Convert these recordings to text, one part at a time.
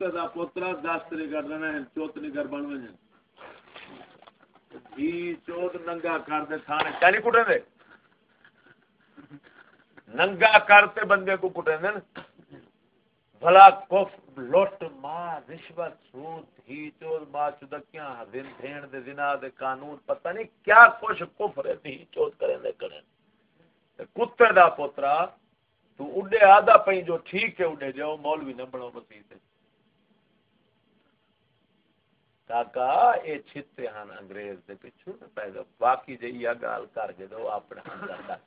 دا پوترا دست نہیں کر دینا ہے چوت نہیں کر بن وجن جی چوت ننگا کر دے تھانے۔ چالی کٹے دے؟ ننگا کرتے بندے کو کٹے دے۔ بھلا کف لوٹ ماں، رشوت، سود، ہی چوت ماں چدکیاں دن دھین دے زنا دے، قانون، پتہ نہیں کیا کچھ کفر ہے ہی چوت کریں دے، کریں۔ کتے دا پوترا، تو اڈے آدھا پئی جو ٹھیک ہے، اڈے جاؤ، مولوی نہ بڑھو مسیح کاکا اے چھتے ہن انگریز دے پچھو پیدا باقی جے گال کر کے دو اپنے اندر دس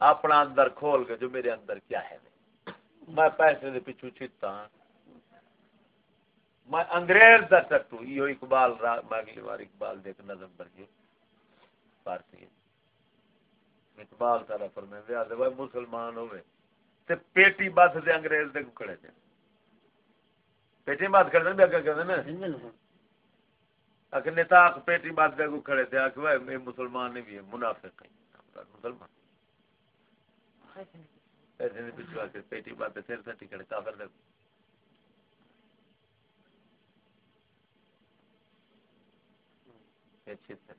اپنا اندر کھول کے جو میرے اندر کیا ہے۔ میں پیسے دے پچھو چھتا ہاں۔ میں انگریز دا سٹو۔ یہ اقبال را، میں اگلی بار اقبال دیکھ نظم پر جو پارسی اقبال سارا فرمے دے آدھے وہ مسلمان ہوئے۔ تے پیٹی بات دے انگریز دے کھڑے تھے پیٹی بات کر دے دیں کر دیں نا۔ ہاں۔ اگر پیٹی بات کھڑے تھے وہ مسلمان نہیں بھی ہے منافق مسلمان ایسے آ کے پیٹی بات پھر سے ٹکڑے کافر دے طرح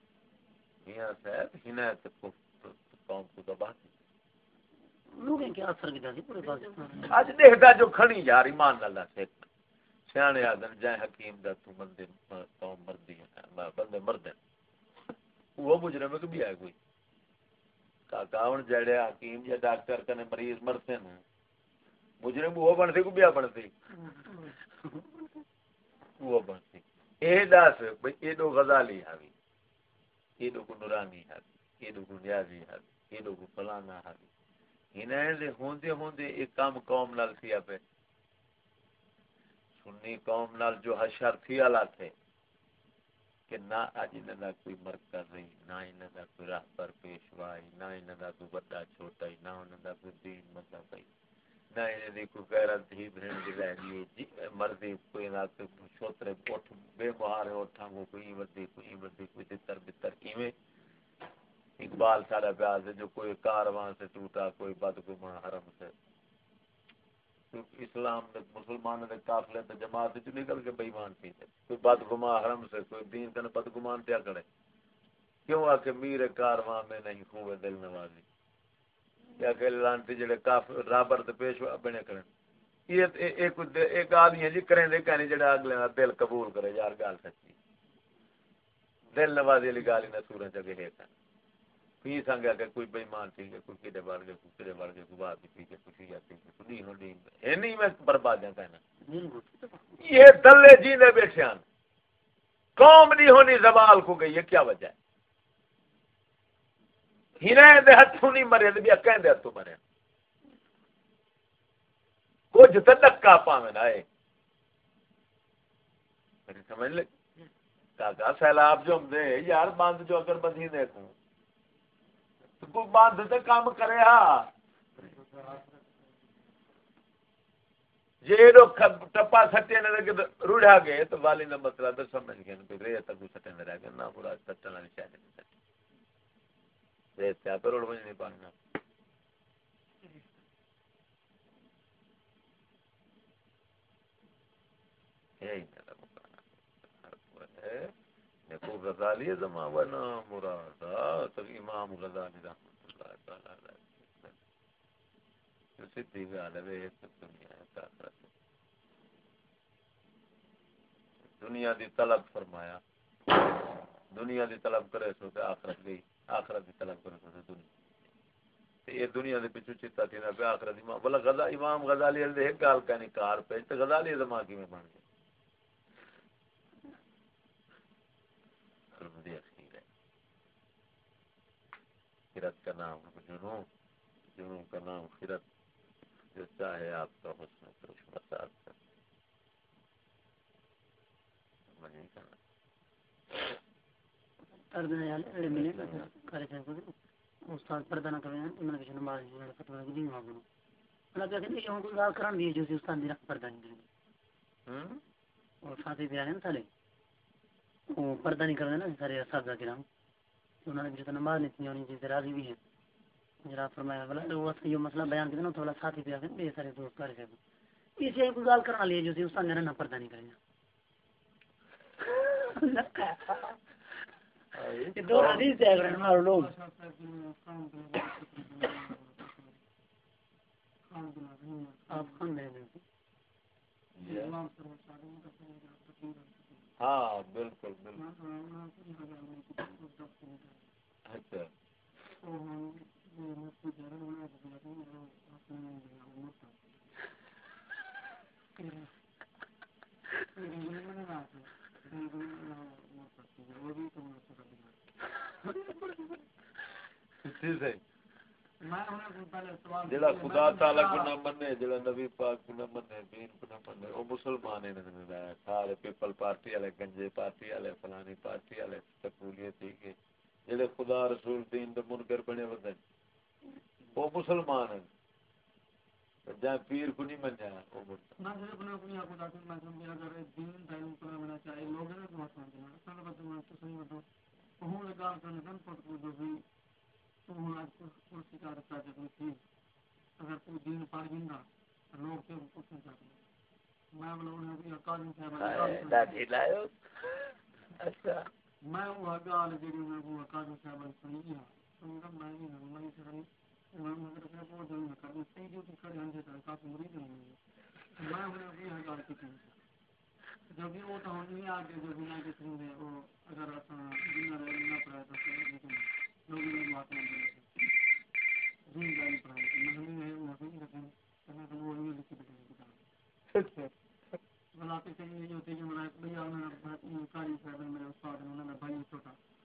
میاں صاحب ہنایت کو قوم کو دبا اج دیکھتا جو کھڑی یار ایمان اللہ سے سیانے جائے حکیم دا تو قوم مردی ہے بندے مرد ہیں وہ مجرم ہے کہ بھی آئے کوئی کاکا ہوں جڑے حکیم یا ڈاکٹر کنے مریض مرتے ہیں مجرم وہ بنتے کو بیا بنتے وہ بنتے اے داس بھئی اے دو غزالی حاوی اے دو کو نورانی حاوی اے دو کو نیازی حاوی یہ لوگ فلانا حالی انہیں دے ہوندے ہوندے ایک کام قوم نال تھیا پہ سنی قوم نال جو حشر تھی علا تھے کہ نہ اج انہاں دا کوئی مرکز نہیں نہ انہاں دا کوئی راہبر پیشوائی نہ انہاں دا کوئی بڑا چھوٹا نہ انہاں دا کوئی دین مطلب ہے۔ نہ انہاں دی کوئی غیرت ہی بہن دی رہی جی مرضی کوئی نہ کوئی چھوترے اٹھ بے بہار اٹھاں کوئی ودی کوئی ودی کوئی تر بتر کیویں۔ اقبال سارا پیاز ہے جو کوئی کارواں سے ٹوٹا، کوئی بدگما حرم سے۔ اسلام میں مسلمان نے قافلے تے جماعت وچ نکل کے بے ایمان تھی۔ کوئی بد بدگما حرم سے، کوئی دین کن بدگمان کیا کرے کیوں آ کے میر کارواں میں نہیں خوے دل نوازی؟ کیا کہ لانتی جڑے کافر رابر تے پیش بنے کرن یہ ایک ایک آدمی جی کریں دے کہانی جڑا اگلے دا دل قبول کرے۔ یار گل سچی۔ دل نوازی والی گل نہ سورج جگہ ہے کہنا پی سنگا کہ کوئی بےمان تھی، کوئی کدے بڑھ گئے، کوئی کدے بڑھ گئے، کوئی بات پی کے کچھ کے نہیں میں برباد ہے کہنا۔ یہ دلے جی نے بیٹھے ہیں قوم نہیں ہونی زوال کو گئی ہے کیا وجہ ہے؟ ہنے دے ہتھوں نہیں مرے تے بیا کہندے ہتھوں مرے۔ کچھ تے دکا پاویں نہ اے۔ میری سمجھ لے کاکا سیلاب جو ہم دے یار بند جو اگر بدھی دیکھوں بند تو کام کرے جی لوگ ٹپا سٹے نے روڑا گئے تو والی نے مسئلہ سمجھ گئے کہ رے تک سٹے نے رہ گئے نہ پورا سٹن والی شاید نہیں سٹی ریت پہ روڑ مجھ نہیں پانا یہی میرا مقام کو غزالی زمان و امام غزالی رحمت اللہ تعالی علیہ۔ جو سدھی گال ہے دنیا ہے دنیا دی طلب فرمایا۔ دنیا دی طلب کرے سو تے آخرت گئی آخرت دی طلب کرے سو تے دنیا۔ یہ دنیا دے پیچھے چتا تھی نہ آخرت امام۔ بلا غزا، امام غزالی دے ایک گال کہنی کار پہ، تے غزالی زمان کی میں بن گیا اخیر ہے۔ خرت کا نام جنو جنو کا نام خرت جو چاہے آپ کا حسن کچھ استاد پردہ نہ کے نماز نہیں مانگو اللہ کہتے ہیں کہ ہم کو گال کران دی جو استاد دی پردہ نہیں دے ہم اور ساتھی بیان ہیں سالے وہ پردہ نہیں کر دینا سارے اساتذہ کرام۔ انہوں نے جو نماز نہیں تھی انہیں چیزیں راضی بھی ہیں۔ جرا فرمایا بلا یہ مسئلہ بیان تھوڑا ساتھی پہ آ بے سارے دوست کر کے کرنا لیے جو تھی اس کا نہ پردہ نہیں کریں دو حدیث ہے اگر ہمارے لوگ۔ آپ دے دیں ہاں بالکل بالکل۔ اچھا۔ جڑا خدا تعالی کو نہ منے جڑا نبی پاک کو نہ منے، دین کو نہ منے او مسلمان ہیں سارے پیپل پارٹی والے، گنجے پارٹی والے، فلانی پارٹی والے جڑے خدا رسول دین دے منکر بنے ودے وہ مسلمان ہیں۔ جہاں پیر کو نہیں منیا وہ میں جڑے بنا اپنی آپ کو داخل میں سمجھا اگر دین دین کو بنا چاہے لوگ ہیں تو واسطے ہیں سن بدو تو صحیح بدو ہوں لگا کرنے دن پٹ کو جو بھی تو ہوں آج کرسی ہے کوئی تھی اگر کوئی دین پڑھ گندا لوگ کے کچھ نہیں چاہتے میں بولا انہیں بھی صاحب دادی لائے اچھا میں وہ گال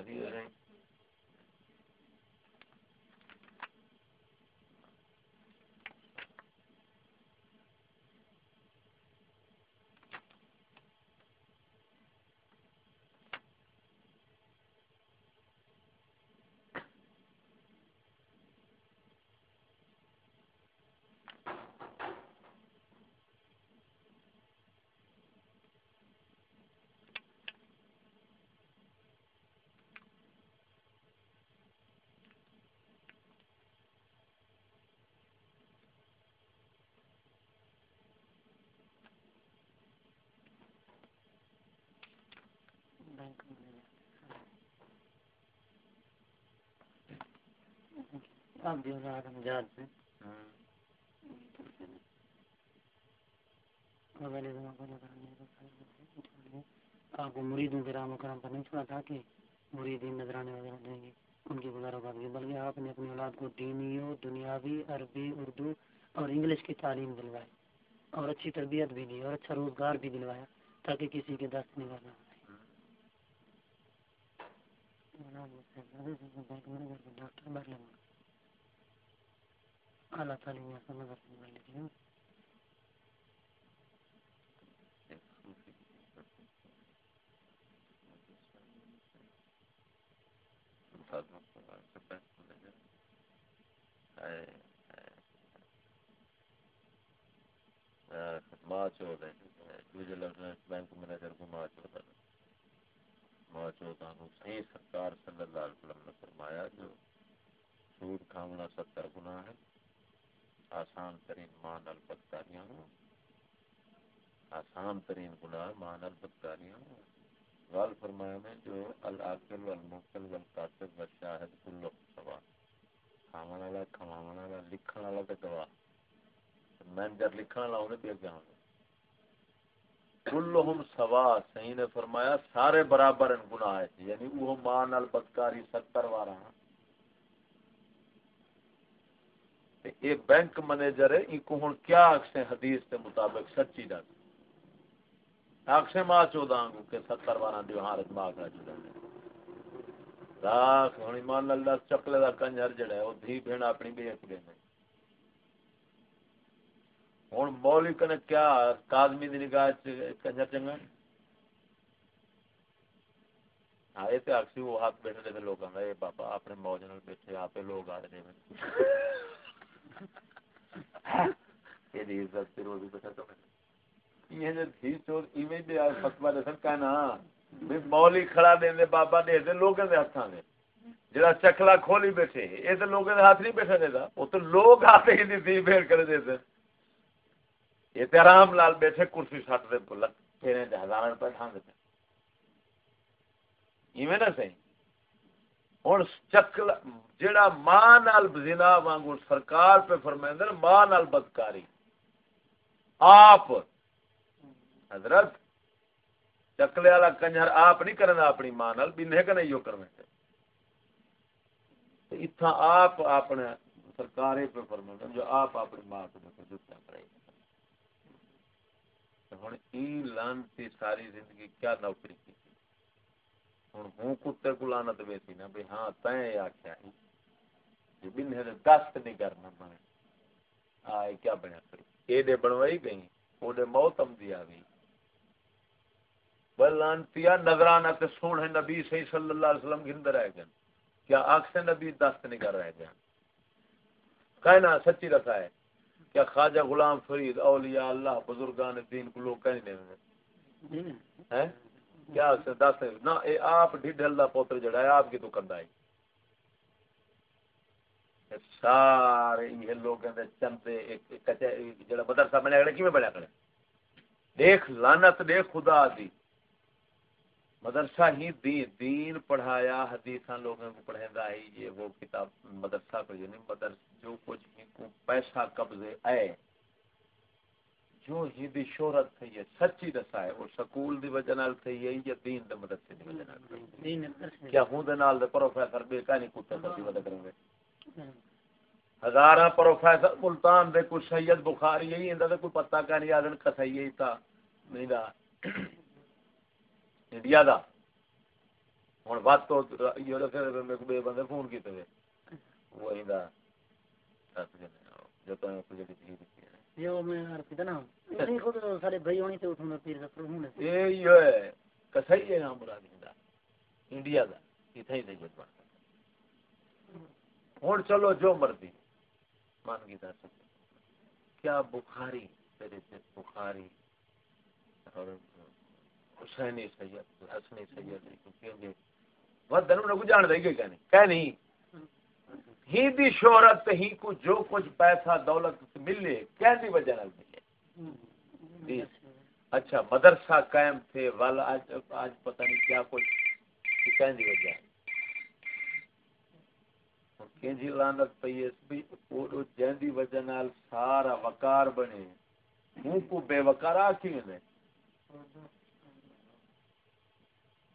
Have you had any? آپ جو جات سے۔ ہاں۔ آپ کو مریدوں کے رام و کرم پر نہیں چھوڑا تھا کہ مریدین نظرانے وغیرہ دیں گے۔ ان کی گزارا بات بلکہ آپ نے اپنی اولاد کو دینی و دنیاوی، عربی، اردو اور انگلش کی تعلیم دلوائی۔ اور اچھی تربیت بھی دی، اور اچھا روزگار بھی دلوایا، تاکہ کسی کے دست نہیں کرنا ڈاکٹر بیٹھ لیں اللہ تعالی سمجھ ماں چوت ہے بینک مینیجر کو ماں چوت ہے ماں چوت صحیح سرکار صلی اللہ علیہ وسلم نے فرمایا جو سود کھانا ستر گنا ہے آسان ترین ماں نل بدکاریاں ہوں آسان ترین گناہ ماں نل بدکاریاں ہوں غال فرمایا میں جو العاقل والموکل والقاتب والشاہد کلو سوا۔ کھاون والا کھواون والا، لکھن والا تے گواہ۔ مینجر لکھن والا انہیں بھی اگے ہونا کلہم سوا، صحیح نے فرمایا، سارے برابر ان گناہ ہے۔ یعنی وہ ماں نال بدکاری ستر وارا یہ بینک مینیجر ہے ان کو ہن کیا اکسے حدیث کے مطابق سچی دس اکسے ماں چودہ کو کہ ستر وارا دیو حالت ماں کا جڑا راک ہن ایمان نال دس چکلے دا کنجر جڑا ہے، او دھی بھین اپنی بھی ایک دین ہوں مولی کنے کیا کادمی دی نگاہ کنجر چنگا ہاں یہ تو اکسی وہ ہاتھ بیٹھے تھے لوگ آدھا یہ بابا، اپنے موج نال بیٹھے، آپ لوگ آ رہے یہ عزت پھر وہ بھی تو یہ جو تھی چور ایویں فتوا مولی کھڑا دے بابا دے دے لوگوں دے دے۔ جڑا چکلا کھولی بیٹھے یہ تو لوگوں دے ہاتھ نہیں بیٹھا دے دا۔ تو لوگ آتے ہی نہیں تھی بھیڑ کر دے دے۔ یہ تے آرام لال بیٹھے، کرسی سٹ دے دے ہزار روپے ٹھانگ دے ایویں نہ صحیح ہن چکل جڑا ماں نال زنا وانگو سرکار پہ فرمائندے ماں نال بدکاری۔ آپ، حضرت چکلے والا کنجر آپ نہیں کرنا اپنی ماں نال بنے کہ نہیں کرنا اتھا آپ اپنے سرکار پہ فرمائندے جو آپ اپنی ماں کو دیکھو جتنا کرے۔ ہوں ای لانتی ساری زندگی کیا نوکری کی۔ ہوں ہوں کتے کو لانت ویسی نا بھی ہاں تین آخیا جی بننے دست نہیں کرنا بنے آئے کیا بنیا اے دے بنوائی گئی او دے موت آمدی آ گئی لانتیا نظرانہ تے سونے نبی صحیح صلی اللہ علیہ وسلم گھند رہ گئے کیا سے نبی دست نہیں کر رہ گیا کہنا سچی رکھا ہے کیا خواجہ غلام فرید اولیاء اللہ بزرگان دین کو لوگ کہیں نہیں ہیں کیا دس نہ، اے آپ ڈھڈل دا پوتر جڑا ہے، آپ کی تو کندا سارے یہ لوگ دے چندے ایک کچے جڑا مدرسہ بنیا کھڑے کیویں بنیا کھڑے دیکھ، لعنت دیکھ خدا دی۔ مدرسہ ہی دین دین پڑھایا، حدیثاں لوگوں کو پڑھیندا ہے، یہ وہ کتاب مدرسہ کو یعنی مدرسہ جو کچھ کو پیسہ قبضے آئے جو ہی دی شہرت تھی یہ سچی دسا ہے وہ سکول دی وجہ نال تھی ہے یا دین دے مدرسے دی وجہ نال تھی کیا ہوں دے نال دے پروفیسر بے کہانی کتے دی وجہ کریں گے؟ ہزاراں پروفیسر ملتان دے کوئی سید بخاری یہی اندا تے کوئی پتہ کہانی آدن کسائی ہی تا نہیں دا۔ انڈیا دا۔ ہوں بات تو بے بندے فون کیتے وہ جو تو جو میں دا دا انڈیا دا ہن چلو جو مرضی مان کی دس کیا بخاری تیرے بخاری اور حسینی سید حسنی سید ودن انہوں کو جان دے گے کہ نہیں کہ نہیں ہی دی شہرت ہی کو جو کچھ پیسہ دولت ملے کیا دی وجہ نال ملے۔ جی۔ اچھا مدرسہ قائم تھے والا آج آج پتہ نہیں کیا کچھ کہیں دی وجہ۔ ہے کینجی لانت پئی، اس بھی او جن دی وجہ نال سارا وقار بنے۔ منہ کو بے وقار آ نے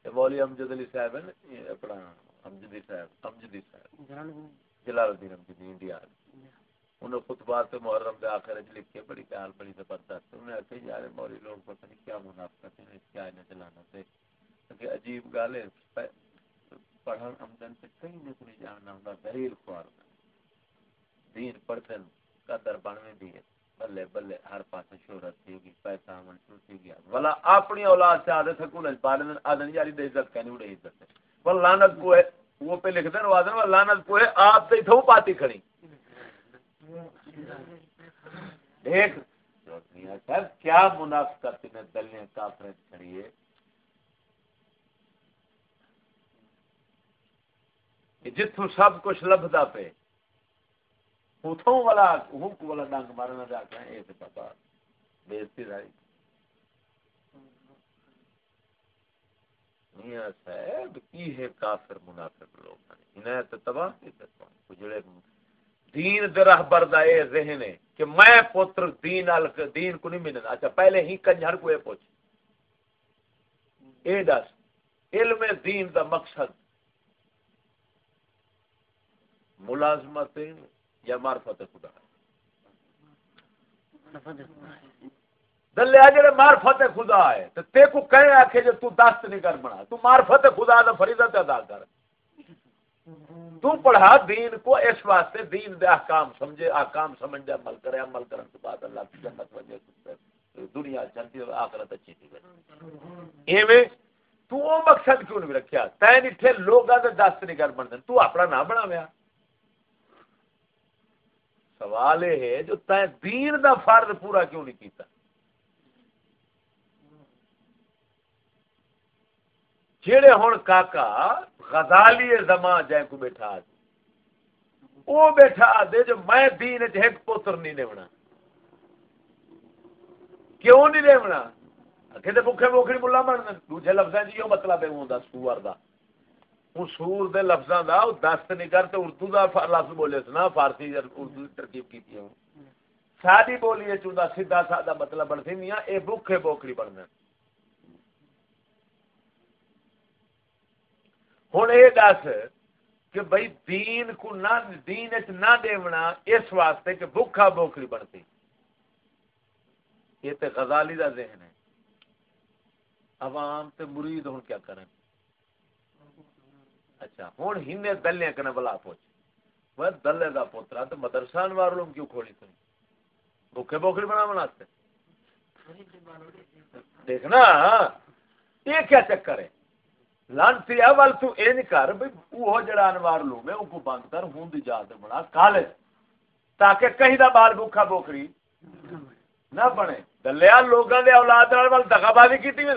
مولی امجد علی صاحب ہے اپنا امجدی صاحب امجدی صاحب۔ جلال الدین۔ امجدی انڈیا انہوں خطبات محرم کے آخر لکھے بڑی خیال بڑی زبردست۔ انہوں نے یار مولی لوگ پتہ نہیں کیا منافقت ہیں کیا انہیں چلانا تھے۔ کہ عجیب گال ہے پڑھن آمدن سے کہیں نہیں کوئی جاننا ہوگا دلیل خوار۔ دین پڑھتے قدر بنویں بھی ہے۔ بلے بلے ہر پاس شہرت تھی گئی پیسہ من شروع تھی گیا۔ ولا اپنی اولاد سے آدھے سکول پالن آدھن یاری دے عزت کہنی اڑے عزت ہے۔ وہ لعنت کو ہے۔ وہ پہ لکھ دین وادن وہ لعنت کو ہے۔ آپ سے تھو پاتی کھڑی۔ دیکھ۔ سر، کیا منافقت نے دلیاں کافریں کھڑی ہے؟ جتوں سب کچھ لبدا پہ اتوں والا ہک والا ڈنگ مارنا جا کے یہ تو پتا۔ بےزتی رہی۔ میاں صاحب کی ہے کافر، منافق لوگ انہیں تو تباہ کی جڑے دین دے رہبر دا اے ذہن ہے کہ میں پتر دین ال دین کو نہیں ملنا۔ اچھا پہلے ہی کنجر کو اے پوچھ۔ اے دس، علم دین دا مقصد۔ ملازمت یا معرفت خدا۔ دلیا جڑے معرفت خدا ہے۔ تے تے کو کہے آکھے جو تو دست نہیں کر بنا۔ تو معرفت خدا دا فریضہ تے ادا کر۔ تو پڑھا دین کو اس واسطے دین دے احکام سمجھے، احکام سمجھ دے، عمل کرے، عمل کرن کے بعد اللہ کی جنت وجے دنیا چلتی ہے، آخرت اچھی تھی ایویں تو او مقصد کیوں نہیں رکھیا؟ تے نیٹھے لوگاں دے دست نہیں کر بن تو اپنا نہ بناویا۔ سوال یہ ہے جو تے دین دا فرض پورا کیوں نہیں کیتا؟ جڑے ہوں کاکا غزالی زمان جائے کو بیٹھا دے۔ وہ بیٹھا دے جو میں دین ایک پوتر نہیں لیونا۔ کیوں نہیں لیونا؟ کہ بکھے بوکھڑی ملا بن دوجے لفظ جی وہ مطلب ہے وہ سور دا۔ ہوں سور دے لفظاں دا وہ دست نہیں کرتے اردو دا لفظ بولے سنا، فارسی اردو ترکیب کی ساری بولی چوندا سیدھا سادہ مطلب بن سی میاں اے بکھے بوکھڑی بننا۔ ہوں یہ دس کہ بھائی دین کو نہ دین نہ دیونا اس واسطے کہ بھوکھا بوکھڑی بنتی یہ تے غزالی دا ذہن ہے۔ عوام تے مرید ہوں کیا کریں اچھا ہوں ہن دلے کنے بلا پوچھ۔ وہ دلے دا پوترا تو مدرسان والوں کیوں کھولی تھی؟ بھوکھے بوکھڑی بنا بناتے دیکھنا، یہ کیا چکر ہے؟ لانتی اول تو این کر بھئی وہ جڑا انوار لو میں، ان کو بند کر، ہوں دی جات بنا، کالج۔ تاکہ کہیں دا بال بھوکا بوکری نہ بنے۔ دلیا لوگاں دے اولاد نال ول دغا بازی کیتی میں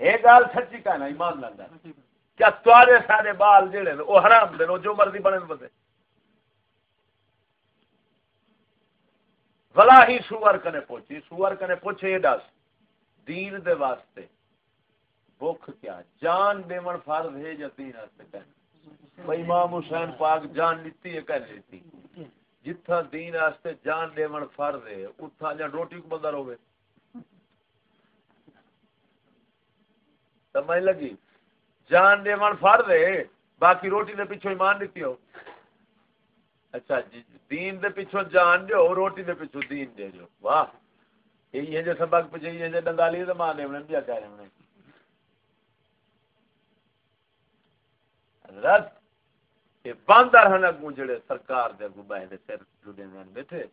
اے گل سچی کہنا، ایمان نال۔ کیا تواڈے سارے بال جڑے او حرام دے او جو مرضی بنے، بندے۔ بلا ہی سور کنے پوچھی، سور کنے پوچھے یہ دس۔ دین دے واسطے۔ بخ کیا؟ جان دیون فرض ہے یا دین واسطے کہ امام حسین پاک جان لیتی ہے، کہہ لیتی۔ جتھا دین واسطے جان دیون فرض ہے اتھا جا روٹی کو بندہ روے سمجھ لگی؟ جان دیون فرض ہے، باقی روٹی دے پیچھے ایمان دیتی ہو۔ اچھا جی دین دے پیچھوں جان جو روٹی دے پیچھوں دین دے جو۔ واہ، یہی ہے جو سبق پیچھے یہ جو ڈنگالی دے ماں دے انہیں بھی کہہ رہے ہیں۔ حضرت، یہ باندر ہن اگوں جڑے سرکار دے اگوں بہ دے سر جڑے میں بیٹھے۔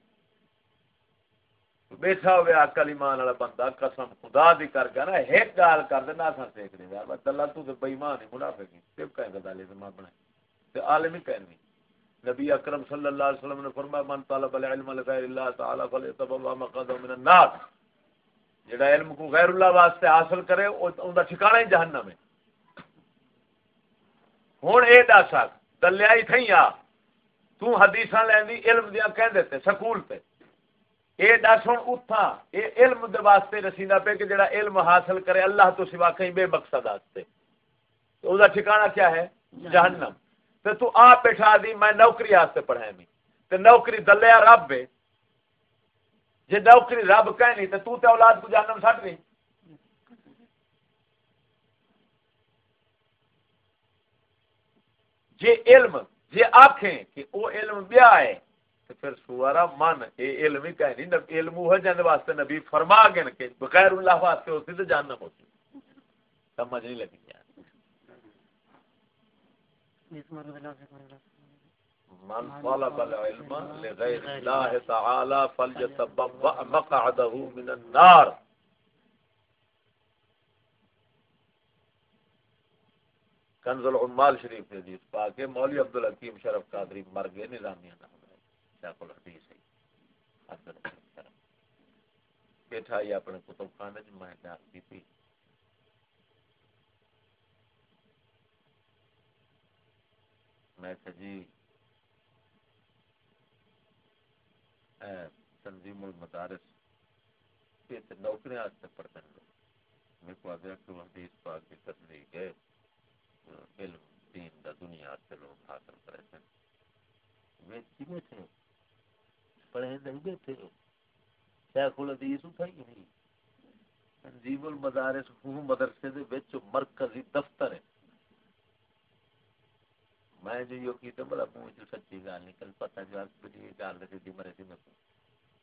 بیٹھا ہوئے عقل ایمان والا بندہ، قسم خدا دی کر کے نا، ایک گال کر دے، نہ سن سیکھ نہیں یار اللہ تو تے بے ایمان ہی منافق ہی تے کہیں گدا لے ماں بنائے؟ تے عالم ہی کہنی نبی اکرم صلی اللہ علیہ وسلم نے فرمایا من طلب العلم لغیر اللہ تعالی فلیتبوا مقعده من النار. جڑا علم کو غیر اللہ واسطے حاصل کرے اون دا ٹھکانہ ہی جہنم ہے۔ ہن اے دس دلیائی تھئی آ تو حدیثاں لیندی علم دیاں کہہ دیتے سکول تے۔ اے دس ہن اٹھا اے علم دے واسطے رسیدہ پہ کہ جڑا علم حاصل کرے اللہ تو سوا کہیں بے مقصد واسطے تو او دا ٹھکانہ کیا ہے؟ جہنم۔ تے تو آپ بٹھا دی، میں نوکری واسطے پڑھائی می تے نوکری دلیا رب ہے جے نوکری رب کہنی تے تو تے اولاد کو جہنم سٹ گئی جے علم، جے آکھیں کہ او علم بیا ہے تو پھر سوارا من، اے علم ہی کہنی علم وہ جانے واسطے نبی فرما گن کہ بغیر اللہ واسطے ہوتی تو جہنم ہوتی سمجھ نہیں لگی۔ من طلب العلم لغير الله تعالى فليتبوأ مقعده من النار. کنز العمال شریف نے حدیث پاک مولوی عبد الحکیم شرف قادری مر گئے نظامیہ نام ہے، شیخ الحدیث ہے بیٹھا ہی اپنے کتب خانے میں کی تھی۔ میں جی تنظیم المدارس، یہ تو نوکری آستے پڑھتے ہیں۔ میں کو آگیا کہ وہ حدیث پاک کی تصدیق ہے علم، دین دا دنیا سے لوگ حاصل کرے تھے۔ میں کی بیٹھے پڑھے نہیں بیٹھے شیخ الحدیث اٹھائی نہیں۔ تنظیم المدارس ہوں مدرسے دے وچ مرکزی دفتر ہے۔ میں جو یہ کیتا بڑا منہ جو سچی گل نکل پتہ جو اس بڑی گل تے دی مرے سی میں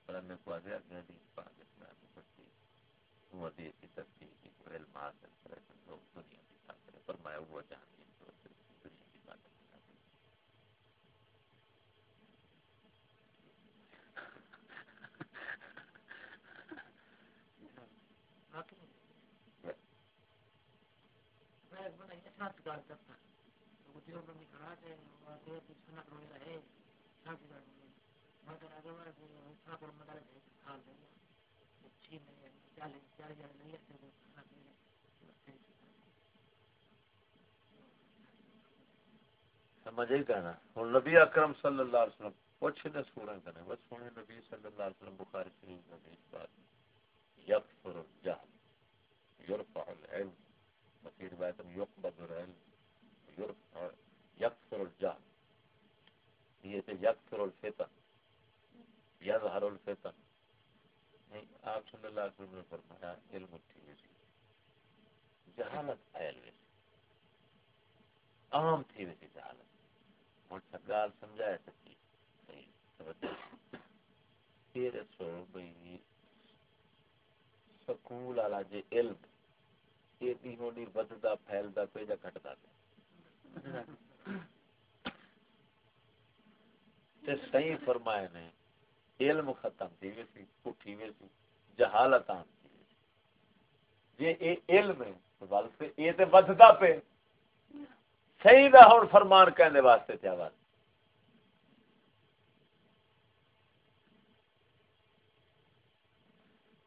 پر میں کو آگے اگے دی پاک میں سچی وہ دی کی تصدیق کی علم حاصل کرے تو دنیا کی خاطر پر میں وہ جان گیا تو دنیا کی بات میں بنا یہ ساتھ گل کرتا سمجھے کہنا؟ ہوں نبی اکرم صلی اللہ علیہ وسلم کچھ نہ سونا کرنا بس سونے نبی صلی اللہ علیہ وسلم، بخاری شریف میں اس بات۔ یکفر الجہل، یرفع العلم وفي روایت یقبض العلم۔ یرفع یکفر الجہل۔ یہ تے یکفر الفتن۔ یظہر الفتن۔ نہیں، آپ صلی اللہ علیہ وسلم نے فرمایا، علم اٹھی ہوئی جہالت آئل ویسی عام تھی ویسی جہالت۔ ہوں سرکار سمجھایا سکی پھر سو بھائی سکول والا جی علم، یہ ہونی ودتا پھیلتا پہ جا کٹتا پہ صحیح فرمائے نے، علم ختم تھی ویسی پٹھی ویسی جہالت عام تھی۔ ویسی جی علم ہے یہ تو ودتا پہ صحیح دا ہوں فرمان کہنے واسطے تھے آواز۔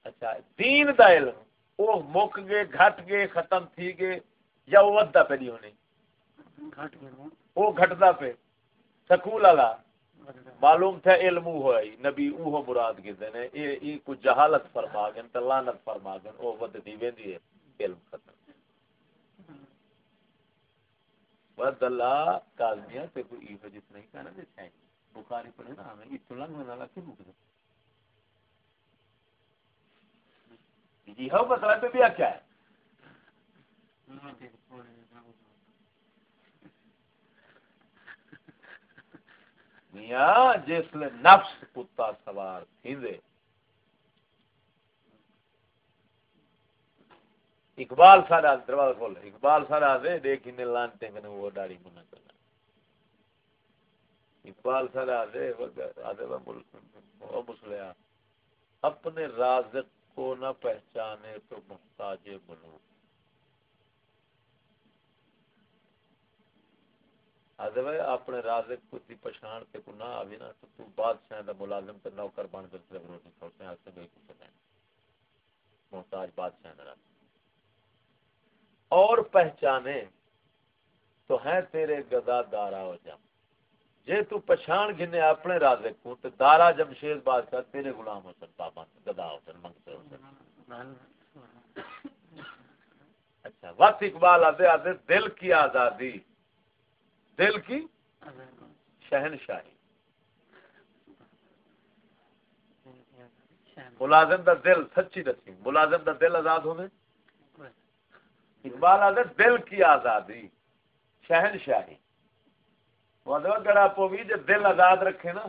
اچھا دین دا علم وہ مک گئے، گھٹ گئے، ختم تھی گئے، یا وہ ودا پہ نہیں ہونی۔ وہ گھٹتا پہ، سکول والا معلوم تھا علم ہوا نبی اوہ مراد کے دن یہ کچھ جہالت فرما گئے تلانت فرما گئے، وہ ود دی ویندی ہے، علم ختم بدلا کالمیاں تے کوئی ایو جس جی نہیں کہنا جی، دے چاہیے بخاری پڑھے نا ہمیں اتو لنگ میں نالا کیوں رک دے جی ہاں مسئلہ پہ بھی کیا ہے۔ میاں جس لیے نفس کتا سوار تھی اقبال سارا دروازہ کھول، اقبال سارا دے دیکھ ان لانتے کنے وہ داڑھی منا کرنا۔ اقبال سارا دے آدھے وہ مسلیا۔ اپنے رازق کو نہ پہچانے تو محتاج بنو۔ بھائی اپنے رازق کو دی پہچان تے کو نہ آوی نا تو تو بادشاہ دا ملازم تے نوکر بن کر صرف روٹی کھاتے ہیں سے کوئی کچھ نہیں۔ محتاج بادشاہ رازق اور پہچانے تو ہے تیرے گدا دارا ہو جا جے تو پچھان گنے اپنے رازے کو تو دارا جمشید بادشاہ تیرے غلام ہو سن پابند گدا ہو سن منگتے ہو سن۔ اچھا وقت اقبال آدھے آدھے دل کی آزادی۔ دل کی شہنشاہی۔ ملازم دا دل سچی دسی۔ ملازم دا دل آزاد ہوئے اقبال آدھے دل کی آزادی۔ شہنشاہی۔ گڑا پوی جو دل آزاد رکھے نا۔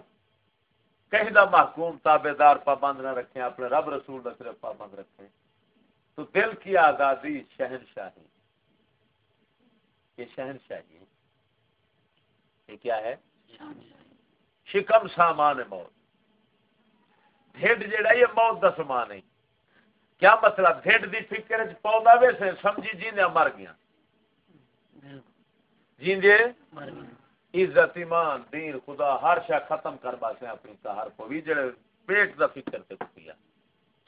کہیں دا محکوم تابے دار پابند نہ رکھیں۔ اپنے رب رسول نہ صرف پابند رکھیں۔ تو دل کی آزادی شہنشاہی۔ یہ شہنشاہی یہ کیا ہے؟ شکم سامان موت۔ ڈھڈ جڑا یہ موت دا سامان ہے۔ کیا مطلب ڈھڈ دی فکر چ پودا ویسے سمجھی جی نے مر گیا جیندے؟ عزت ایمان دین خدا ہر شے ختم کر باسے اپنی ہر کو۔ بھی جڑے پیٹ دا فکر تے کیا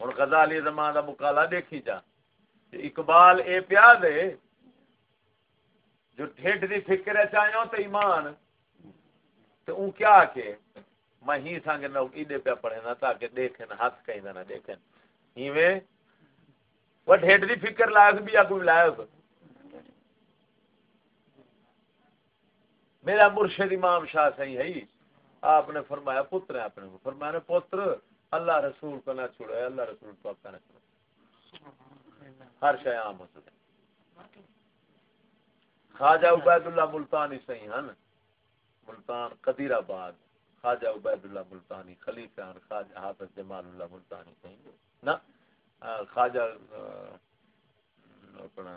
ہن غزالی زمان دا مقالہ دیکھی جا۔ اقبال اے پیا دے جو ڈھڈ دی فکر چاہیو تے ایمان۔ تے اون کیا کہ میں ہی سانگ نہ ایڈے پہ پڑھے نا تاکہ دیکھیں ہاتھ کہیں نہ دیکھیں ایویں وہ ڈھیڈ دی فکر لائق بھی یا کوئی لائق میرا مرشد امام شاہ صحیح ہے۔ آپ نے فرمایا، پتر ہے اپنے کو فرمایا پتر، اللہ رسول کو نہ چھوڑے اللہ رسول کو آپ کا نہ چھوڑے ہر شے عام ہو سکے۔ خواجہ عبید اللہ ملتانی صحیح ہیں۔ ملتان قدیر آباد خواجہ عبید اللہ ملتانی خلیفہ خواجہ حافظ جمال اللہ ملتانی صحیح نہ خواجہ اپنا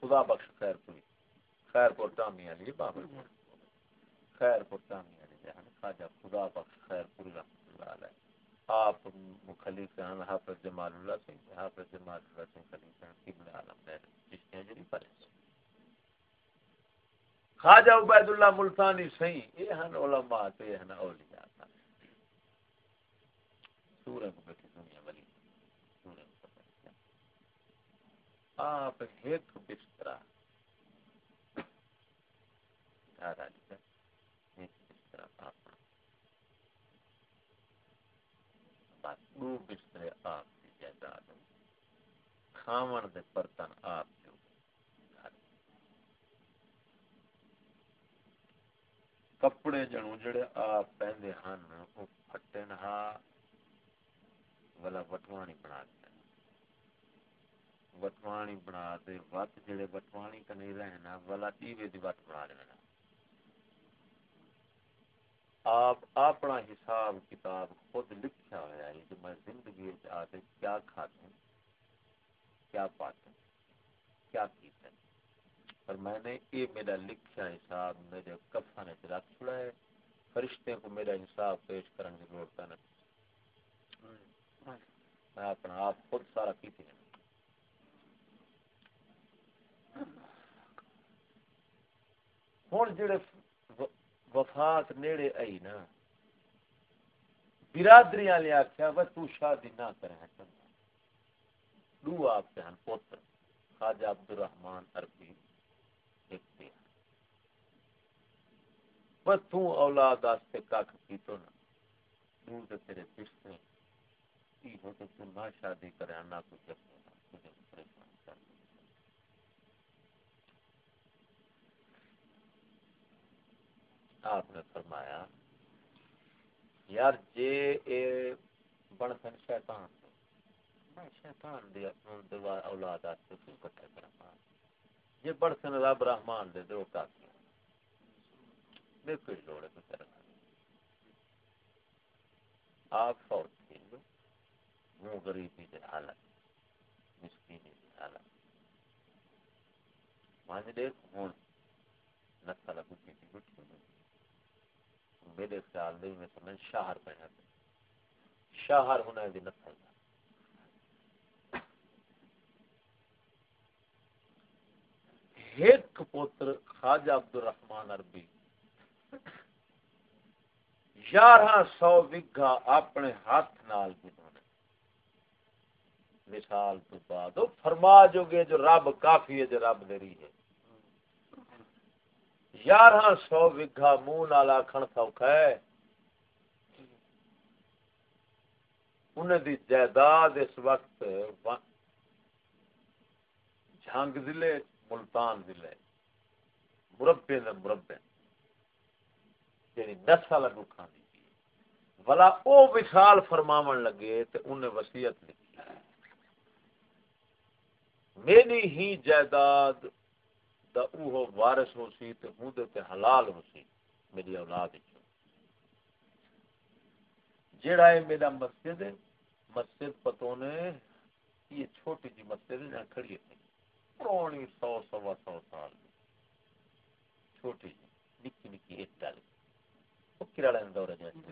خدا بخش خیر پوری، خیر پور ٹامی علی بابر خیر پور ٹامی علی خواجہ خدا بخش خیر پوری رحمۃ اللہ علیہ۔ آپ مخلف ہیں حافظ جمال اللہ سنگھ، حافظ جمال اللہ سنگھ خلیفہ ہیں قبل عالم دیر جس نے جری پڑے خواجہ عبید اللہ ملتانی صحیح یہ ہیں علماء تو یہ ہیں اولیاء سورہ کو بیٹھی دنیا ولی سورہ کو آپ ایک بسترہ۔ دادا جی ایک بسترہ آپ۔ بس دو بسترے آپ کی جائیداد۔ کھاون دے برتن آپ۔ کپڑے جنوں جڑے آپ پہندے ہن او پھٹے نہ والا وٹوانی بنا دے وٹوانی بنا دے وت جڑے وٹوانی کا نہیں رہنا والا دیوے دی وٹ بنا دے آپ اپنا حساب کتاب خود لکھا ہوا ہے کہ میں زندگی آتے کیا کھاتے کیا پاتے کیا پیتے اور میں نے یہ میرا لکھا حساب میرے کفا نے رکھ چھڑا ہے۔ فرشتے کو میرا انصاف پیش کرنے کی ضرورت نہیں۔ میں اپنا آپ خود سارا پیتی ہیں ہوں جڑے وفات نیڑے آئی نا برادری والے آخیا وہ تو شادی نہ کرے دو آپ کے ہیں پوتر خواجہ عبد الرحمان عربی۔ بس تو اولاد آستے کاک کی تو نا۔ دور دے تیرے پشتے کی ہو تو تو نہ شادی کرے، نہ کچھ اپنے تجھے پریشان کر آپ نے فرمایا، یار جے اے بن سن شیطان میں شیطان دے اولاد آستے تو کٹھے کرا یہ بڑھ سن رب رحمان دے دو کافی بالکل لوڑ ہے تو آپ فوت تھی منہ غریبی دے حالت، مسکینی دے حالت۔ مانج جی دیکھ ہوں نسل گٹی تھی گٹی میرے خیال دے میں سمجھ شہر پہ شہر ہونا دی نسل دا ایک پوتر خواجہ عبد الرحمان عربی یارہ سو وگا اپنے ہاتھ نال مثال تو بعد فرما جو گے جو رب کافی ہے جو رب دری ہے۔ یارہ سو وگا منہ نال آخر سوکھا ہے۔ انہیں دی جائیداد اس وقت جھنگ ضلع ملتان ضلع مربے نے مربے یعنی دس سال اگو کھانی بلا او وشال فرماون لگے تے انہیں وصیت لکھی میری ہی جائیداد دا اوہ وارث ہو سی تے ہوں دے تے حلال ہو سی۔ میری اولاد چ جیڑا ہے میرا مسجد ہے، مسجد پتوں نے یہ چھوٹی جی مسجد ہے جہاں کھڑی ہے۔ پرانی سو سوا سو سال چھوٹی جی نکی نکی ایک ڈال کراڑے دورے جیسے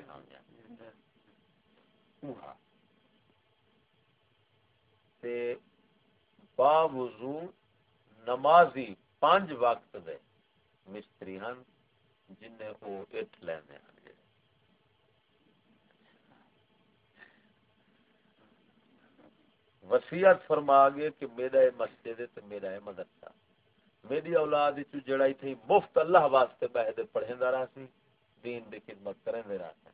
باوضو نمازی پانچ وقت دے مستری ہیں جنہیں وہ اٹھ لینے ہیں وسیعت فرما گئے کہ میرا یہ مسجد ہے تو میرا یہ مدرسہ۔ میری اولاد جڑائی تھی مفت اللہ واسطے بہدے پڑھیں رہا سی، دین دی خدمت کریں دے رہا سی۔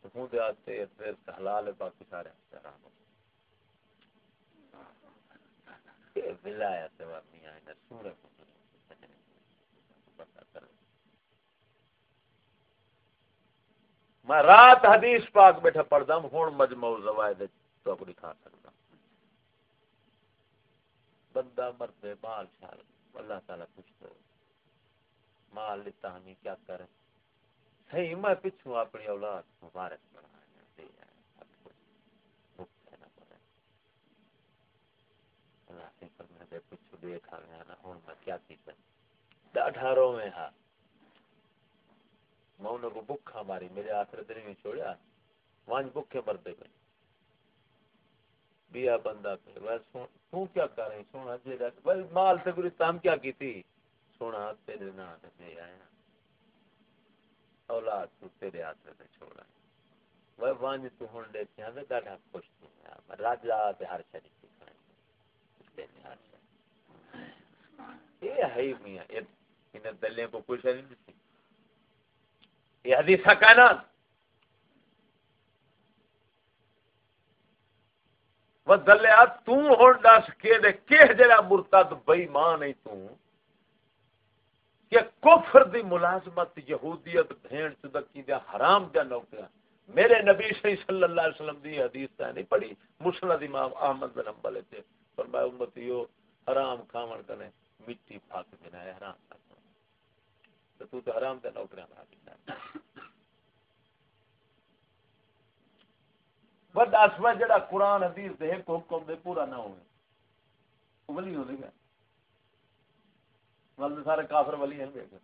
تو ہوں دے آتے اتنے حلال ہے، باقی سارے حرام ولایت میاں سورہ میں رات حدیث پاک بیٹھا پڑھتا ہوں ہوں مجموع زوائد تو اپنی کھا سکتا ہوں۔ بندہ مرد مال شال اللہ تعالیٰ پوچھتے مال لیتا ہمیں کیا کرے صحیح، میں پچھوں اپنی اولاد مبارک اٹھارہ میں ہاں۔ میں انہوں کو بکھا ماری، میرے آخر دن میں چھوڑیا۔ وانج بکھے مردے پہ بیا بندہ پہ تو کیا کر رہی سونا جی مال سے گری تام کیا کی تھی سونا تیرے نا دے آیا۔ اولاد تو تیرے ہاتھ میں چھوڑا۔ وہ وانج تو ہن دے تھیا میں ڈاڈا خوش تھی۔ میں راجا تے ہر شے کی کھائی ہر شے۔ یہ ہے میاں ان دلیں کو کچھ نہیں دیتی یہ حدیث کائنات وہ دلیا تو ہن دس کے دے کہ جڑا مرتد بے ایمان ہے تو کہ کفر دی ملازمت یہودیت بھین چدکی دیا حرام دیا نوکریاں میرے نبی صلی اللہ علیہ وسلم دی حدیث تے نہیں پڑھی مسند امام احمد بن حنبل تے فرمایا امتیو حرام کھاون کنے مٹی پھاک دینا ہے حرام تو تو تو حرام دے نوکریاں بنا دینا بس میں جڑا قرآن حدیث دے ایک حکم دے پورا نہ ہوئے۔ ولی ہو گیا ول سارے کافر ولی ہیں۔ دیکھ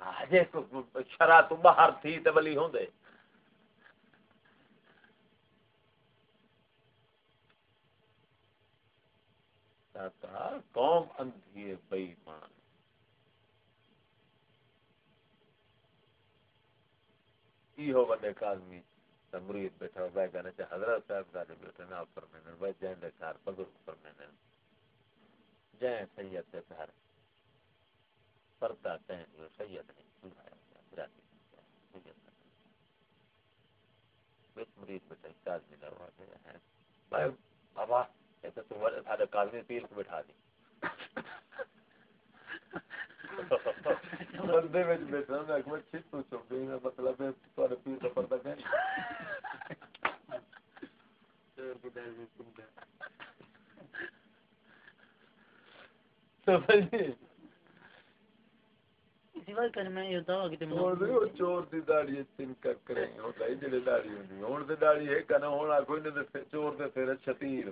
اجے شرع تو باہر تھی تے ولی ہوندے قوم اندھی ہے بے ایمان کی ہو بندے کاظمی۔ مرید بیٹھا ہو بھائی کہنا چاہے حضرت صاحب کا بیٹھے نا پر میں نے بھائی جائیں دے بزرگ پر میں جائیں سید سے گھر پردہ کہیں جو سید نہیں سنایا براتی بیت مرید بیٹھا کاز ملا ہوا گیا ہے بھائی بابا ایسا تو سارے کاغذی پیر کو بٹھا دی. بندے میں بیٹھا میں اکبر چھت تو میں مطلب ہے تھوڑے پیر پردہ کہیں تو بھائی سوائے کر میں یہ دعوا کی تے چور دی داڑھی تین ککڑے ہوندا ہے جڑے داڑھی ہوندی ہن تے داڑھی ہے کنا ہن کوئی نہیں تے چور دے پھر چھتیر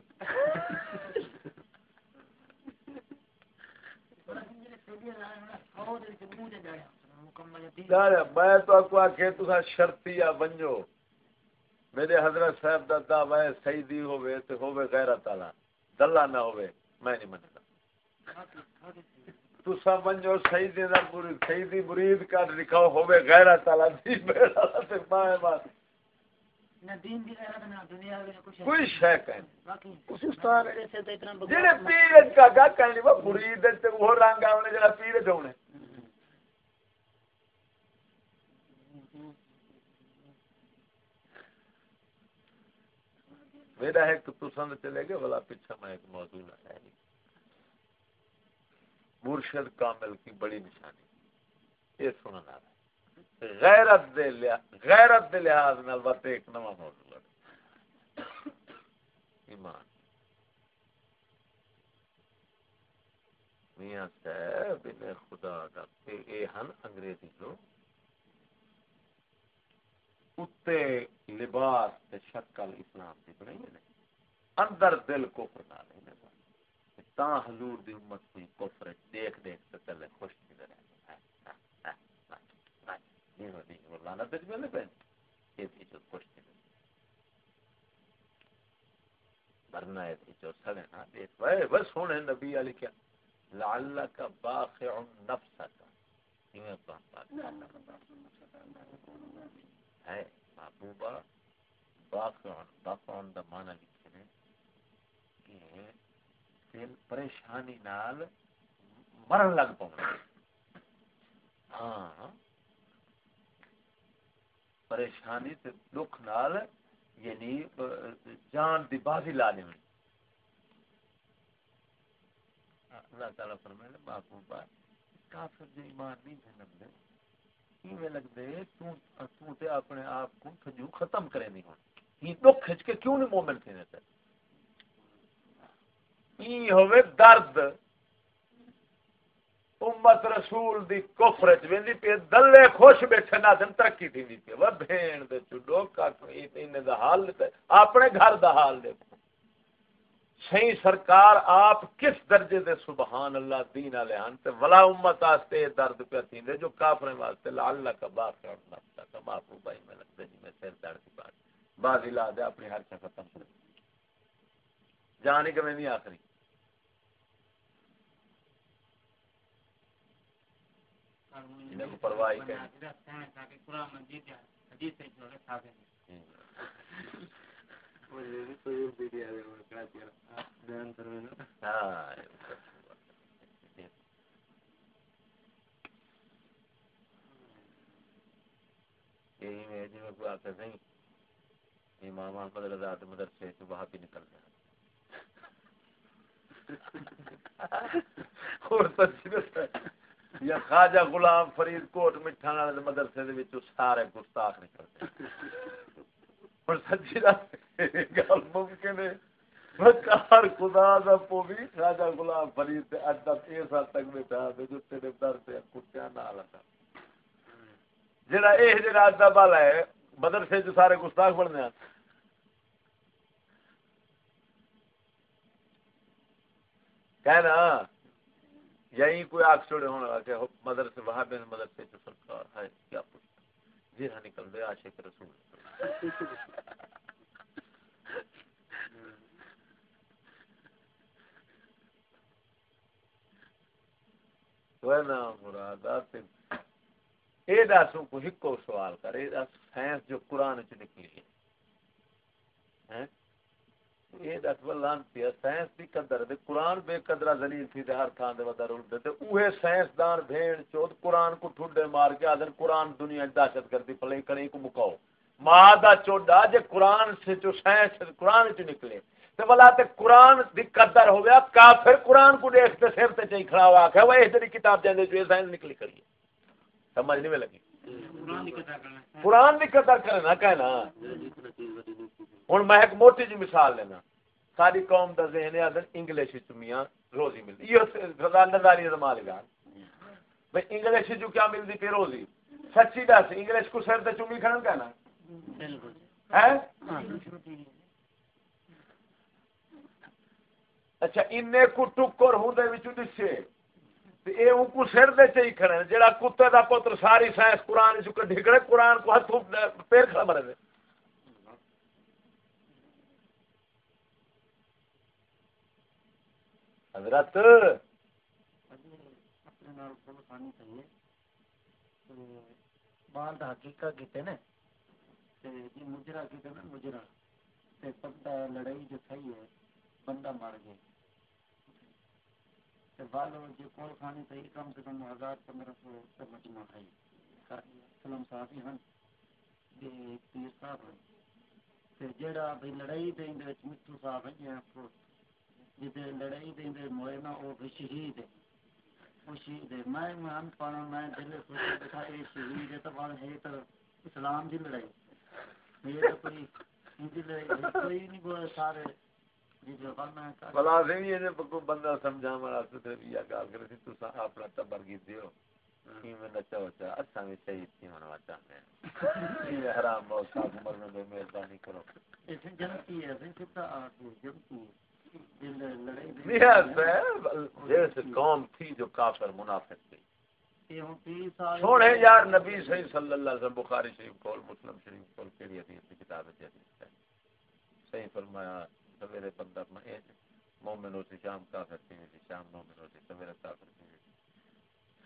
میں تو کو آخے تو شرطی یا بنجو میرے حضرت صاحب دا دعوی سیدی ہوئے تے ہوئے غیرت والا۔ دلہ نہ ہوئے میں نہیں منتا تسا منجو سیدی دا مرید سیدی مرید کا لکھاؤ ہوئے غیرت والا دی میرا تے میں بات کوئی شے کہیں۔ جڑے پیر کا گا کہنی وہ مرید تے وہ رنگ آونے جڑا پیر جونے میرا ہے کہ تسند چلے گئے والا پیچھا میں ایک موضوع ہے مرشد کامل کی بڑی نشانی۔ یہ سننا رہا غیرت دے لحاظ غیرت دے لحاظ نال وقت ایک نواں موضوع لڑ ایمان۔ میاں صاحب خدا دا اے ہن انگریزی جو اتے لباس تے شکل اسلام دی بنائی نے اندر دل کو پتا نہیں تا حضور دی امت کوئی کفر دیکھ دیکھ تے چلے خوش تھی رہے نہیں ہوتی وہ لانا تے میں پہن یہ تھی جو خوش تھی ورنہ یہ تھی جو سڑے نہ دیکھ وے بس ہونے نبی علی کیا لعلک باخع نفسک کیویں پاک ہے، محبوبہ باقون باقون دا معنی لکھے نے کہ دل پریشانی نال مرن لگ پاؤں ہاں پریشانی تے دکھ نال یعنی جان دی بازی لا لیں اللہ تعالیٰ فرمائے، محبوبہ، کافر جو ایمان نہیں تھے لگتے کیویں لگتے تو تو تے اپنے آپ کو تھجو ختم کرے نہیں ہون یہ دکھ کھچ کے کیوں نہیں مومن تھے تے ای ہوے درد۔ امت رسول دی کفر وچ ویندی پی دلے خوش بیٹھے نہ دن ترقی تھی پی وہ بھین دے چڈو کا اینے دا حال تے، اپنے گھر دا حال دیکھو۔ صحیح سرکار آپ کس درجے دے سبحان اللہ دین والے ہن تے ولا امت واسطے درد پہ تھیندے جو کافریں واسطے لعل کا باخر نفس کا معفو بھائی میں لگتے جی میں سر درد کی بات۔ بعد لا دے اپنی ہر چیز ختم کر جانی کہ میں نہیں آخری۔ امام احمد رضا مدرسے سے وہاں بھی نکل گیا یا خواجہ غلام فرید کوٹ مٹھا مدرسے سارے گستاخ نکلتے اور سچی گل ممکن ہے۔ خدا دا غلام فرید تے اج تک تک جو تیرے در تے کتیاں نال جڑا اے جڑا دا بالا ہے، مدرسے جو سارے گستاخ بننے ہیں کہنا یہی کوئی آگ چھوڑے ہونے لگا کہ مدرسے، وہاں بین مدرسے جو سرکار ہے، کیا جی ہاں، نکل دے عاشق رسول۔ وینا مراد اے داسوں کو ہکو سوال کر۔ اے داس سائنس جو قرآن چ نکلی ہے۔ ہاں؟ یہ دس لانتی سائنس دی قدر دے قرآن بے قدرہ ذلیل تھی دے ہر تھان دے ودر اڑ دے۔ اوہے سائنس دان بھین چود قرآن کو ٹھڈے مار کے آدھر قرآن دنیا دہشت گردی پلے کرے کو مکاؤ۔ ماں دا چوڈا جے قرآن سے جو سائنس قرآن چ نکلے۔ تے والا تے قرآن دی قدر ہو گیا کافر قرآن کو دیکھ تے سر تے چئی کھڑا ہوا کہ وہ اس دی کتاب جاندے جو سائنس نکلی کری سمجھ نہیں لگی؟ قرآن دی قدر کرنا۔ کہنا۔ ہوں میں ایک موٹی جی مثال لینا ساری قوم کا ذہن ہے انگلش میاں روزی ملتی یہ نظاری گان بھائی انگلش جو کیا ملتی پھر روزی؟ سچی دس انگلش کو سر تے کھڑن کہنا۔ اچھا ان کو ٹکر ہوں دسے۔ کو سر دے جڑا کتے دا پتر ساری سائنس قرآن چکے ڈھکڑے قرآن کو ہاتھ پیر کھڑا مرے حضرت بال حقیقت کیتے نا جی مجرا کیتے نا، مجرا۔ بندہ لڑائی جو تھی ہے، بندہ مر گیا۔ بالو جو جی کول کھانی تھی کم سے کم ہزار پندرہ سو مجمع کھائی۔ سلم صاحب ہن پیر صاحب۔ جڑا بھائی لڑائی دے مٹھو صاحب ہے جسے لڑائی دیں دے موئے نا وہ بھی شہید ہے وہ شہید ہے میں مان پانا میں دل سوچ بیٹھا اے شہید ہے تو بار ہے تو اسلام دی لڑائی۔ یہ تو کوئی ہندی لڑائی کوئی نہیں بولے سارے۔ بلا سے یہ بندہ سمجھا مارا تو یہ گل کرے تو اپنا ٹبر کی دیو۔ میں نچا ہوتا؟ اچھا بھی شہید تھی ہونا چاہتے ہیں۔ یہ حرام بہت۔ صاحب مرنے میں مہربانی کرو۔ جنتی ہے۔ جنتی ہے قوم تھی جو کافر منافق تھی سونے یار نبی صحیح صلی اللہ علیہ وسلم بخاری شریف کول مسلم شریف کول کیڑی حدیث کی کتاب ہے حدیث ہے۔ صحیح فرمایا سویرے بندہ مومن ہوتی شام کافر تھی شام مومن ہوتی سویرے کافر تھی۔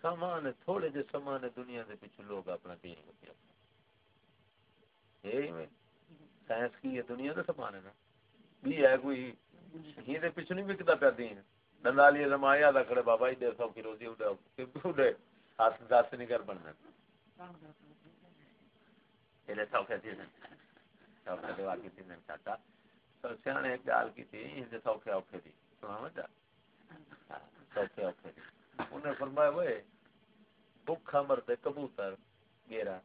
سامان تھوڑے جے سامان دنیا دے پیچھے لوگ اپنا دین ہوتی اپنا یہی سائنس کی یہ دنیا کا سامان ہے نا۔ بھی ہے کوئی ہی دے پیچھے نہیں وکدا پیا دین۔ دندالی زمایا دا کھڑے، بابا ہی دے سو کی روزی اڑا اڑے ہاتھ دس نہیں کر بننا۔ یہ سوکھے تھی؟ سوکھے دوا کی تھی چاچا تو سیانے ایک گال کی تھی ان سوکھے اوکھے دی۔ تھی سنا مجھا سوکھے اوکھے تھی انہیں فرمایا وہ بھوکھا مرتے کبوتر گیرا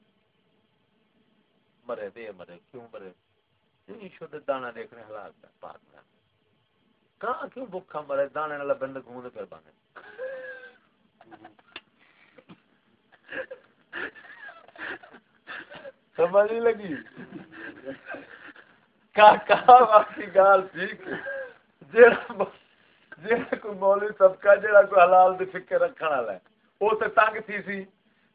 مرے دے، مرے، کیوں مرے؟ شدھ دانا دیکھنے حلال کا پاک میں کہاں کیوں بھوکھا مرے؟ دانے والا بند گھومنے پہ بانے۔ سمجھ نہیں لگی؟ کہا واقعی گال ٹھیک جیڑا جیڑا کوئی مولوی طبقہ جیڑا کوئی حلال دی فکر رکھنا والا ہے وہ تے تنگ تھی سی۔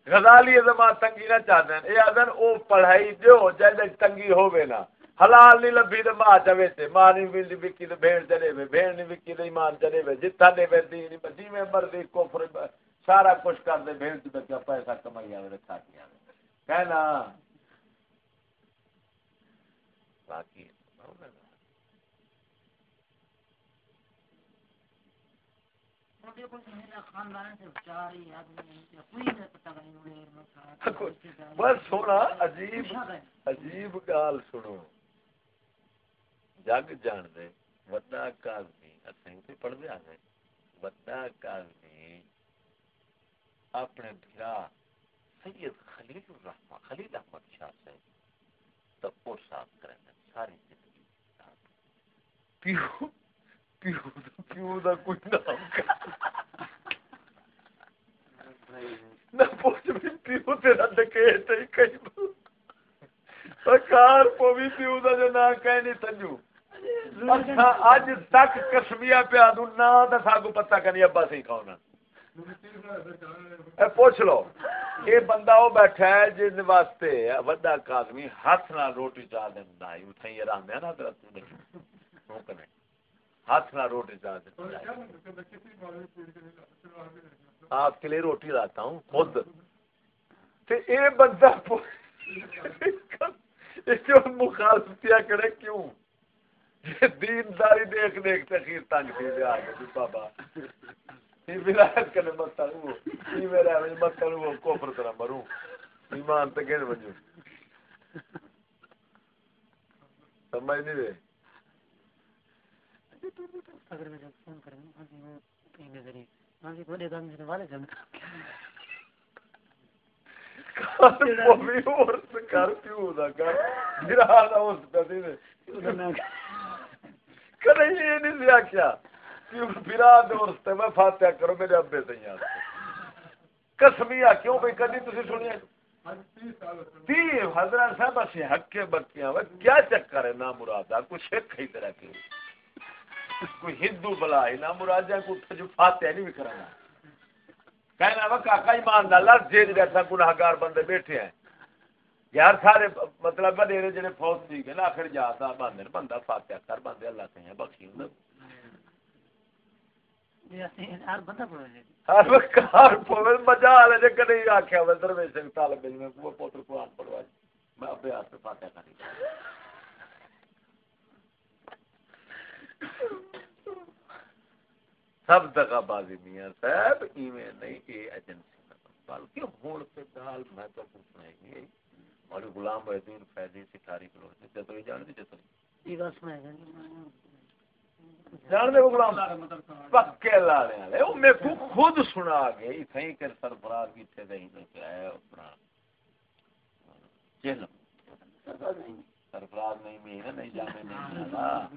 غزالی زمان تنگی نہ چاہتے ہیں یہ آدھن، او پڑھائی جو جائے تنگی ہوئے نا حلال نہیں لبھی تو ماں چوے تے ماں نہیں ملتی وکی تو بھیڑ چلے وے بھیڑ نہیں وکی تو ایمان چلے وے جتھا دے وے دی نہیں جی میں مرضی کفر سارا کچھ کر دے بھیڑ تو بچا پیسہ کمائی آوے رکھا کیا کہنا باقی بس سونا عجیب عجیب گال سنو۔ جگ جان دے وڈا کازمی اسیں تے پڑھ دیا ہے وڈا کازمی اپنے بھرا سید خلیل الرحمہ خلیل احمد شاہ سے تو او صاف کریں ساری زندگی پیو پیو دا پیو دا کوئی نام کر نہ پوچھ بھی پیو تیرا ڈکیٹ ہے کئی کار پوی پیو دا جو نام کہیں نہیں سنجو اج تک کسمیا پیا تو ساگو پتا کرنی ابا سی کھاؤنا۔ پوچھ لو یہ بندہ وہ بیٹھا ہے جن واسطے وڈا ہاتھ نہ روٹی چاہ دینا اتنے یہ رام ہے نا ہاتھ نہ روٹی دینا آپ کے لیے روٹی لاتا ہوں خود۔ یہ بندہ کرے کیوں؟ دین داری دیکھ دیکھ تخیر تنگ تھی دیا بابا۔ ولایت کنے مستن وہ یہ میرا مستن وہ کوفر طرح مروں۔ ایمان تے کہنے بجو سمجھ نہیں رہے؟ اگر میں فون کروں ہاں جی وہ گے ذریعے۔ ہاں جی بڑے دم سے والے جن کر پیو دا کر۔ گرا دا اس پہ دے کدے یہ نہیں لیا کیا برا دوست میں فاتحہ کرو میرے ابے سے یہاں کسمیا کیوں بھائی کدی تھی سنیا تی حضرت صاحب اسی بکیاں کیا چکر ہے نہ مراد کوئی سکھ ہی طرح کوئی ہندو بلا ہی نہ مراد ہے کوئی جو فاتحہ نہیں بھی کرنا کہنا وہ کاکا ایمان اللہ جیل جیسا گناہگار بندے بیٹھے ہیں یار سارے مطلب بڑے جڑے فوج کے نا آخر جاتا بندے بندہ فاتحہ کر بندے اللہ سے ہیں بخشی ہوں۔ سب دگا بازی میاں صاحب ایویں نہیں یہ ایجنسی بلکہ ہوں میں تو پوچھنا ہی اور غلام محدود فیضی سکھاری کلو سے جتو ہی جان دی جتو یہ بات سنائے گا جان دے غلام۔ پکے لاڑے والے او میں کو خود سنا گئے تھیں کہ سرفراز کی تھے دہی میں کیا ہے اپنا جن سرفراز نہیں میں نہیں جانے نہیں جانا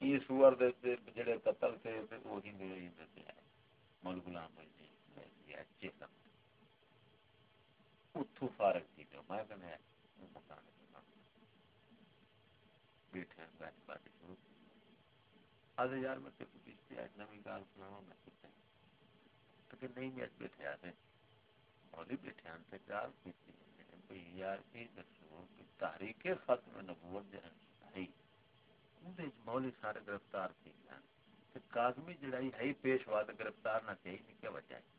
یہ سور دے جڑے قتل تھے وہی میرے ہی مول غلام محدود فیضی جن اتو فارغ تھی جو میں کہنے مکان بیٹھے ہیں، بیٹھ باتیں شروع آج یار میں تیرے کو بیچتے آج نمی گال سناؤں میں کچھ تو کہ نہیں میں بیٹھے آتے۔ مولی بیٹھے ہیں تے گال بیٹھے ہیں بھئی یار، یہ دسو کہ تحریک ختم نبوت جو ہے۔ اندے مولی سارے گرفتار تھی گیا کہ کاظمی جڑائی ہے، پیشوا گرفتار نہ تھے ہی کیا وجہ ہے؟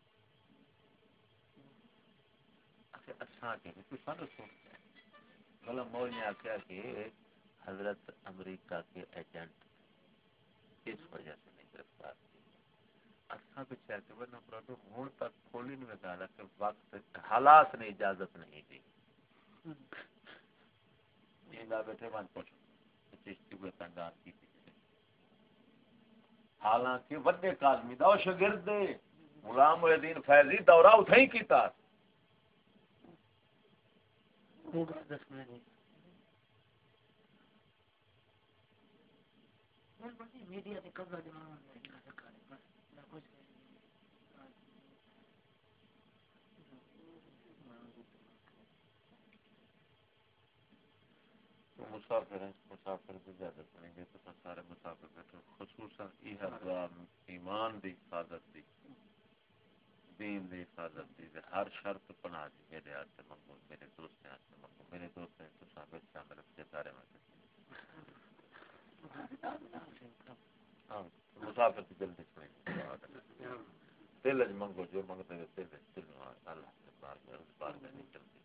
اچھا مول نے آخیا کہ حضرت امریکہ کے ایجنٹ اس وجہ سے نہیں گرفتار اچھا ہوں تک کھولی نہیں گالا کہ وقت، حالات نے اجازت نہیں دی۔ جیندا بیٹھے من پوچھ چشتی کو تنگان کی حالانکہ وڈے کاظمی دا شاگرد غلام الدین فیضی دورہ ہی میڈیا قبضہ مسافر ہیں مسافر بھی زیادہ پڑیں گے تو سارے مسافر بیٹھے خصوصاً ایمان دی حفاظت دی۔ دین دی حفاظت دی ہر شرط پناہ دی میرے ہاتھ سے منگو، میرے دوست ہاتھ سے منگو، میرے دوست ہیں تو ثابت شامل اپنے سارے میں ہاں مسافر کی جلدی پڑیں دل منگو، جو منگتے ہیں، دل دل اللہ سے بار میں اس بار میں نہیں چلتی۔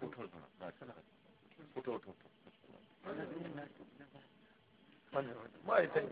উঠো উঠো উঠো উঠো মা এটাই